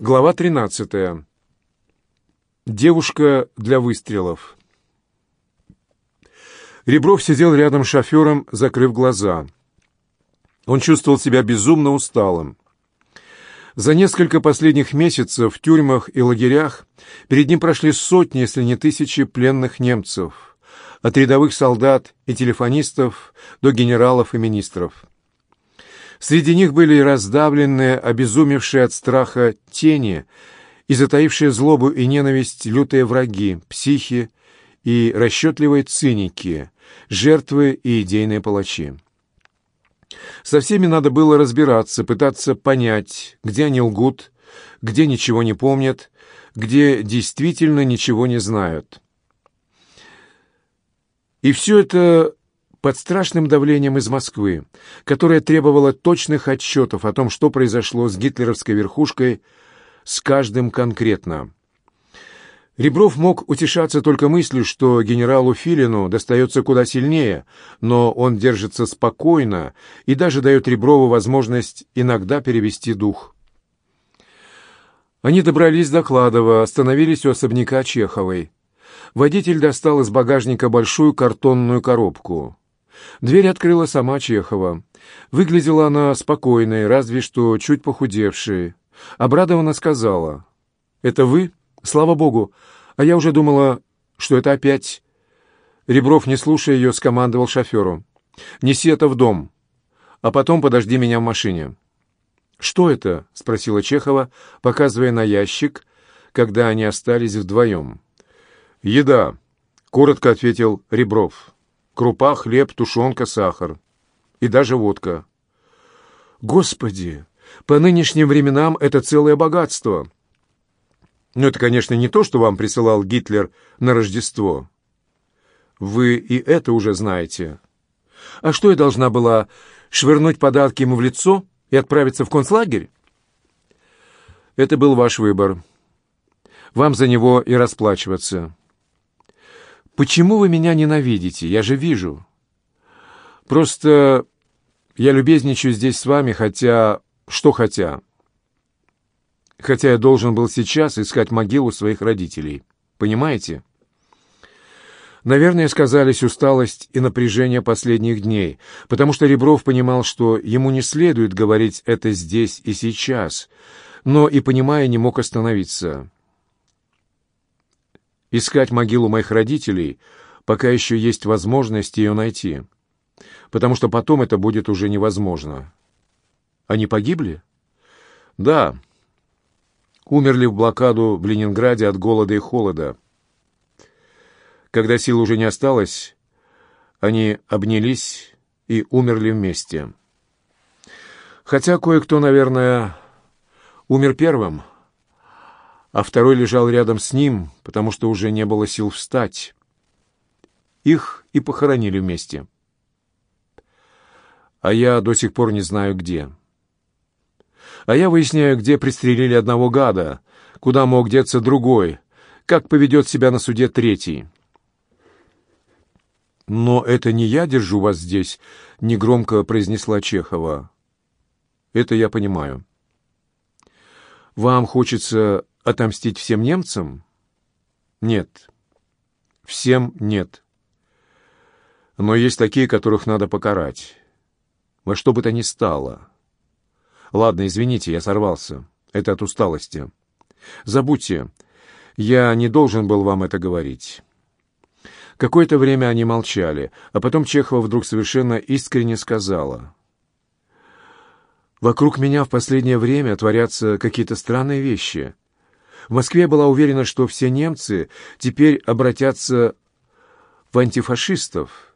Глава 13. Девушка для выстрелов. Ребров сидел рядом с шофером, закрыв глаза. Он чувствовал себя безумно усталым. За несколько последних месяцев в тюрьмах и лагерях перед ним прошли сотни, если не тысячи пленных немцев, от рядовых солдат и телефонистов до генералов и министров. Среди них были раздавленные, обезумевшие от страха тени и затаившие злобу и ненависть лютые враги, психи и расчетливые циники, жертвы и идейные палачи. Со всеми надо было разбираться, пытаться понять, где они лгут, где ничего не помнят, где действительно ничего не знают. И все это под страшным давлением из Москвы, которая требовала точных отчетов о том, что произошло с гитлеровской верхушкой, с каждым конкретно. Ребров мог утешаться только мыслью, что генералу Филину достается куда сильнее, но он держится спокойно и даже дает Реброву возможность иногда перевести дух. Они добрались до Кладова, остановились у особняка Чеховой. Водитель достал из багажника большую картонную коробку. Дверь открыла сама Чехова. Выглядела она спокойной, разве что чуть похудевшей. Обрадованно сказала. «Это вы? Слава богу! А я уже думала, что это опять...» Ребров, не слушая ее, скомандовал шоферу. «Неси это в дом, а потом подожди меня в машине». «Что это?» — спросила Чехова, показывая на ящик, когда они остались вдвоем. «Еда», — коротко ответил Ребров крупа, хлеб, тушенка, сахар. И даже водка. Господи, по нынешним временам это целое богатство. Но это, конечно, не то, что вам присылал Гитлер на Рождество. Вы и это уже знаете. А что я должна была, швырнуть подарки ему в лицо и отправиться в концлагерь? Это был ваш выбор. Вам за него и расплачиваться. «Почему вы меня ненавидите? Я же вижу». «Просто я любезничаю здесь с вами, хотя... Что хотя?» «Хотя я должен был сейчас искать могилу своих родителей. Понимаете?» Наверное, сказались усталость и напряжение последних дней, потому что Ребров понимал, что ему не следует говорить это здесь и сейчас, но и, понимая, не мог остановиться искать могилу моих родителей, пока еще есть возможность ее найти, потому что потом это будет уже невозможно. Они погибли? Да. Умерли в блокаду в Ленинграде от голода и холода. Когда сил уже не осталось, они обнялись и умерли вместе. Хотя кое-кто, наверное, умер первым — а второй лежал рядом с ним, потому что уже не было сил встать. Их и похоронили вместе. А я до сих пор не знаю, где. А я выясняю, где пристрелили одного гада, куда мог деться другой, как поведет себя на суде третий. «Но это не я держу вас здесь», — негромко произнесла Чехова. «Это я понимаю». «Вам хочется Отомстить всем немцам? Нет. Всем нет. Но есть такие, которых надо покарать. Во что бы то ни стало. Ладно, извините, я сорвался. Это от усталости. Забудьте, я не должен был вам это говорить. Какое-то время они молчали, а потом Чехова вдруг совершенно искренне сказала. «Вокруг меня в последнее время творятся какие-то странные вещи. В Москве была уверена, что все немцы теперь обратятся в антифашистов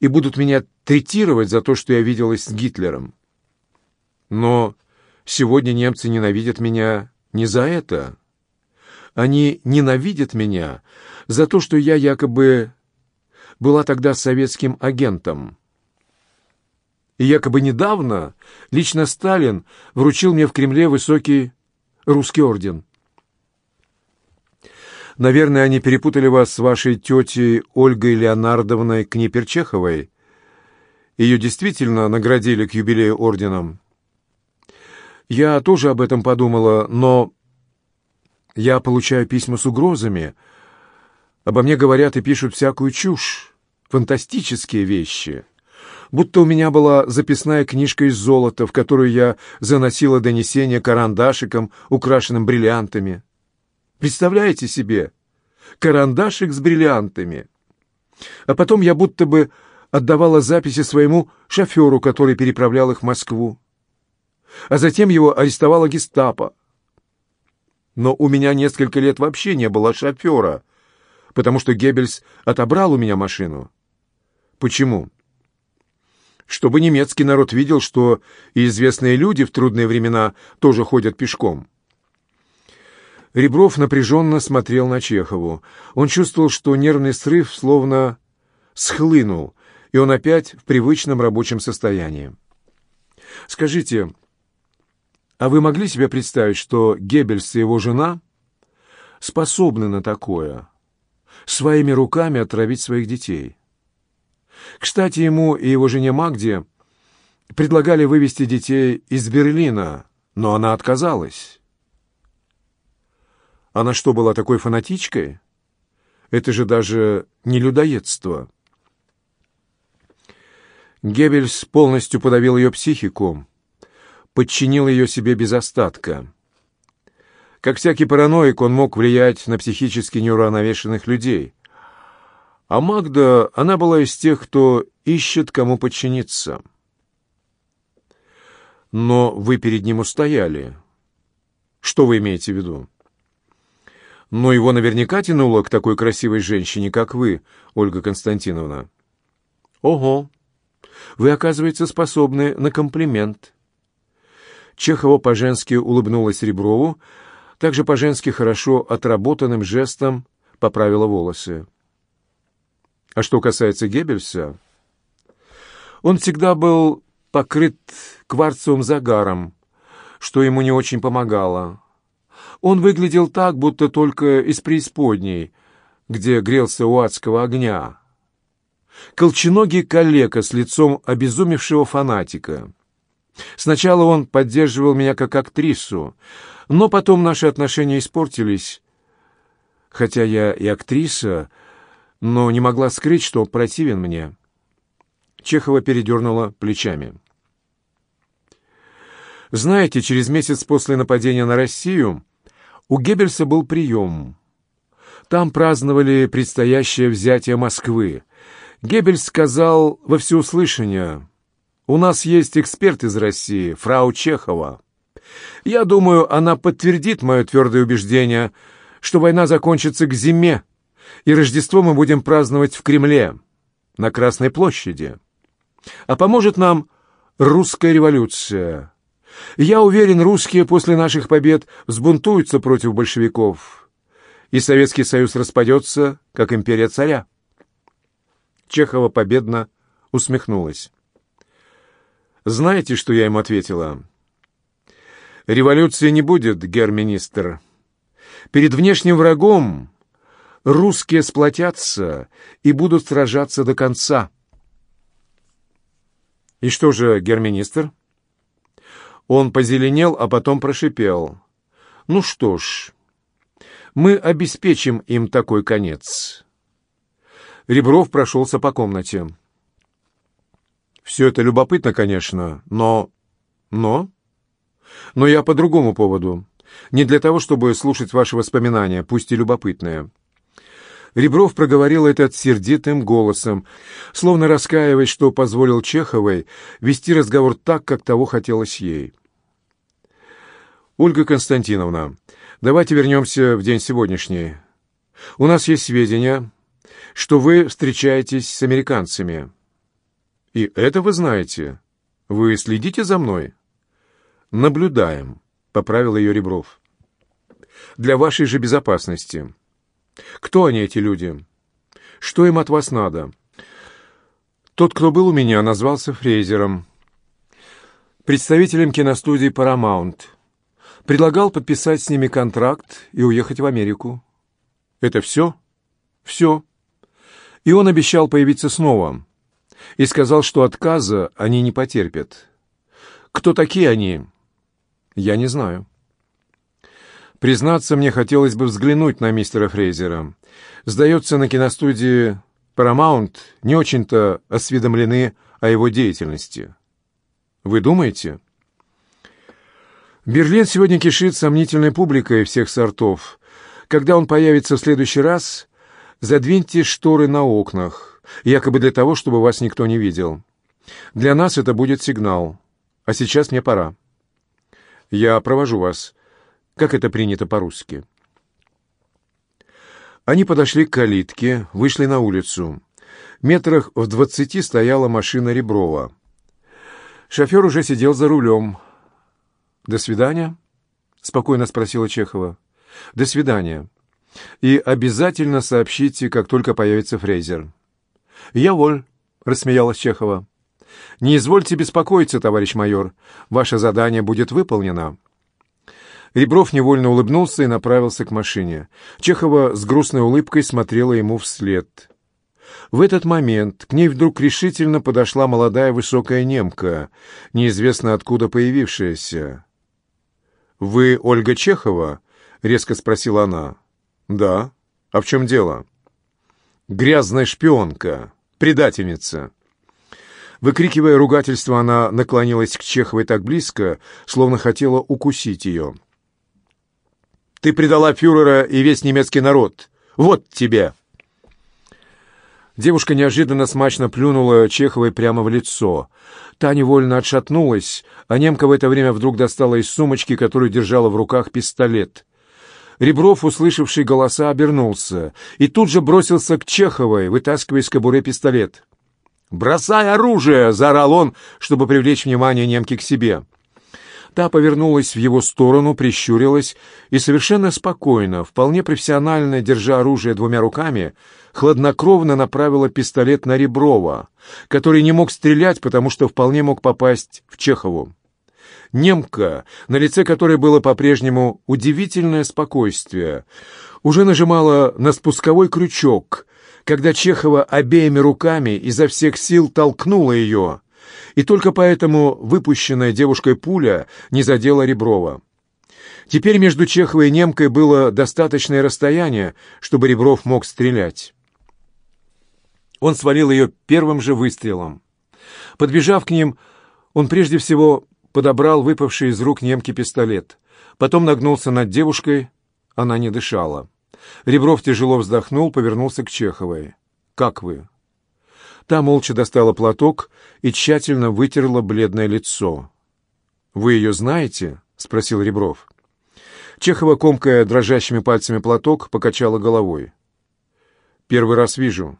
и будут меня третировать за то, что я виделась с Гитлером. Но сегодня немцы ненавидят меня не за это. Они ненавидят меня за то, что я якобы была тогда советским агентом. И якобы недавно лично Сталин вручил мне в Кремле высокий русский орден. Наверное, они перепутали вас с вашей тетей Ольгой Леонардовной Книперчеховой. Ее действительно наградили к юбилею орденом. Я тоже об этом подумала, но я получаю письма с угрозами. Обо мне говорят и пишут всякую чушь, фантастические вещи. Будто у меня была записная книжка из золота, в которую я заносила донесения карандашиком, украшенным бриллиантами. Представляете себе? Карандашик с бриллиантами. А потом я будто бы отдавала записи своему шоферу, который переправлял их в Москву. А затем его арестовала гестапо. Но у меня несколько лет вообще не было шофера, потому что Геббельс отобрал у меня машину. Почему? Чтобы немецкий народ видел, что и известные люди в трудные времена тоже ходят пешком. Ребров напряженно смотрел на Чехову. Он чувствовал, что нервный срыв словно схлынул, и он опять в привычном рабочем состоянии. «Скажите, а вы могли себе представить, что Геббельс и его жена способны на такое? Своими руками отравить своих детей?» Кстати, ему и его жене Магде предлагали вывести детей из Берлина, но она отказалась. Она что, была такой фанатичкой? Это же даже не людоедство. Геббельс полностью подавил ее психику, подчинил ее себе без остатка. Как всякий параноик, он мог влиять на психически неуравновешенных людей. А Магда, она была из тех, кто ищет, кому подчиниться. Но вы перед ним устояли. Что вы имеете в виду? но его наверняка тянуло к такой красивой женщине, как вы, Ольга Константиновна. Ого! Вы, оказывается, способны на комплимент. Чехова по-женски улыбнулась Реброву, также по-женски хорошо отработанным жестом поправила волосы. А что касается Геббельса, он всегда был покрыт кварцевым загаром, что ему не очень помогало. Он выглядел так, будто только из преисподней, где грелся у адского огня. Колченогий калека с лицом обезумевшего фанатика. Сначала он поддерживал меня как актрису, но потом наши отношения испортились. Хотя я и актриса, но не могла скрыть, что противен мне. Чехова передернула плечами. Знаете, через месяц после нападения на Россию у Геббельса был прием. Там праздновали предстоящее взятие Москвы. Геббельс сказал во всеуслышание, «У нас есть эксперт из России, фрау Чехова. Я думаю, она подтвердит мое твердое убеждение, что война закончится к зиме, и Рождество мы будем праздновать в Кремле, на Красной площади. А поможет нам русская революция» Я уверен, русские после наших побед взбунтуются против большевиков, и Советский Союз распадется, как империя царя. Чехова победно усмехнулась. «Знаете, что я им ответила?» «Революции не будет, герминистр. Перед внешним врагом русские сплотятся и будут сражаться до конца». «И что же, герминистр?» Он позеленел, а потом прошипел. «Ну что ж, мы обеспечим им такой конец». Ребров прошелся по комнате. «Все это любопытно, конечно, но...» «Но?» «Но я по другому поводу. Не для того, чтобы слушать ваши воспоминания, пусть и любопытные». Ребров проговорил этот сердитым голосом, словно раскаиваясь, что позволил Чеховой вести разговор так, как того хотелось ей. «Ольга Константиновна, давайте вернемся в день сегодняшний. У нас есть сведения, что вы встречаетесь с американцами». «И это вы знаете? Вы следите за мной?» «Наблюдаем», — поправил ее Ребров. «Для вашей же безопасности». Кто они, эти люди? Что им от вас надо? Тот, кто был у меня, назвался Фрейзером, представителем киностудии Paramount. Предлагал подписать с ними контракт и уехать в Америку. Это все? Все. И он обещал появиться снова. И сказал, что отказа они не потерпят. Кто такие они? Я не знаю. Признаться, мне хотелось бы взглянуть на мистера Фрейзера. Сдается, на киностудии Paramount не очень-то осведомлены о его деятельности. Вы думаете? Берлин сегодня кишит сомнительной публикой всех сортов. Когда он появится в следующий раз, задвиньте шторы на окнах, якобы для того, чтобы вас никто не видел. Для нас это будет сигнал. А сейчас мне пора. Я провожу вас как это принято по-русски. Они подошли к калитке, вышли на улицу. Метрах в двадцати стояла машина Реброва. Шофер уже сидел за рулем. «До свидания?» — спокойно спросила Чехова. «До свидания. И обязательно сообщите, как только появится Фрейзер». «Я воль», — рассмеялась Чехова. «Не извольте беспокоиться, товарищ майор. Ваше задание будет выполнено». Ребров невольно улыбнулся и направился к машине. Чехова с грустной улыбкой смотрела ему вслед. В этот момент к ней вдруг решительно подошла молодая высокая немка, неизвестно откуда появившаяся. «Вы Ольга Чехова?» — резко спросила она. «Да. А в чем дело?» «Грязная шпионка. Предательница». Выкрикивая ругательство, она наклонилась к Чеховой так близко, словно хотела укусить ее. Ты предала фюрера и весь немецкий народ. Вот тебе!» Девушка неожиданно смачно плюнула Чеховой прямо в лицо. Та невольно отшатнулась, а немка в это время вдруг достала из сумочки, которую держала в руках, пистолет. Ребров, услышавший голоса, обернулся и тут же бросился к Чеховой, вытаскивая из кобуры пистолет. «Бросай оружие!» — заорал он, чтобы привлечь внимание немки к себе. Та повернулась в его сторону, прищурилась и совершенно спокойно, вполне профессионально, держа оружие двумя руками, хладнокровно направила пистолет на Реброва, который не мог стрелять, потому что вполне мог попасть в Чехову. Немка, на лице которой было по-прежнему удивительное спокойствие, уже нажимала на спусковой крючок, когда Чехова обеими руками изо всех сил толкнула ее, и только поэтому выпущенная девушкой пуля не задела Реброва. Теперь между Чеховой и немкой было достаточное расстояние, чтобы Ребров мог стрелять. Он свалил ее первым же выстрелом. Подбежав к ним, он прежде всего подобрал выпавший из рук немки пистолет. Потом нагнулся над девушкой, она не дышала. Ребров тяжело вздохнул, повернулся к Чеховой. «Как вы?» Та молча достала платок и тщательно вытерла бледное лицо. «Вы ее знаете?» — спросил Ребров. Чехова, комкая дрожащими пальцами платок, покачала головой. «Первый раз вижу.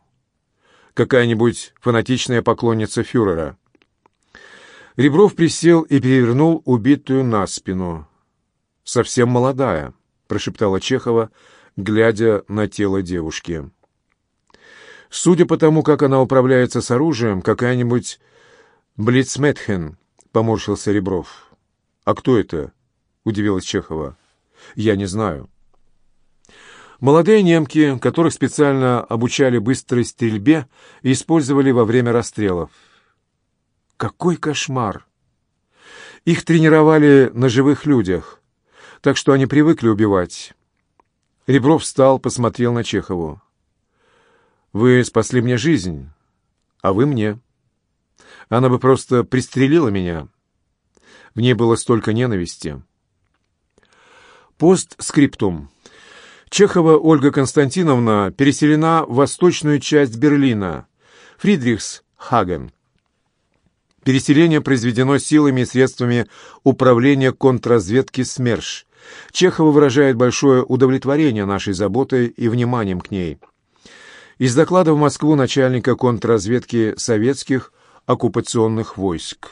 Какая-нибудь фанатичная поклонница фюрера». Ребров присел и перевернул убитую на спину. «Совсем молодая», — прошептала Чехова, глядя на тело девушки. Судя по тому, как она управляется с оружием, какая-нибудь Блицметхен, — поморщился Ребров. — А кто это? — удивилась Чехова. — Я не знаю. Молодые немки, которых специально обучали быстрой стрельбе и использовали во время расстрелов. Какой кошмар! Их тренировали на живых людях, так что они привыкли убивать. Ребров встал, посмотрел на Чехову. Вы спасли мне жизнь, а вы мне. Она бы просто пристрелила меня. В ней было столько ненависти. Постскриптум. Чехова Ольга Константиновна переселена в восточную часть Берлина. Фридрихсхаген. Переселение произведено силами и средствами управления контрразведки СМЕРШ. Чехова выражает большое удовлетворение нашей заботой и вниманием к ней из доклада в Москву начальника контрразведки советских оккупационных войск.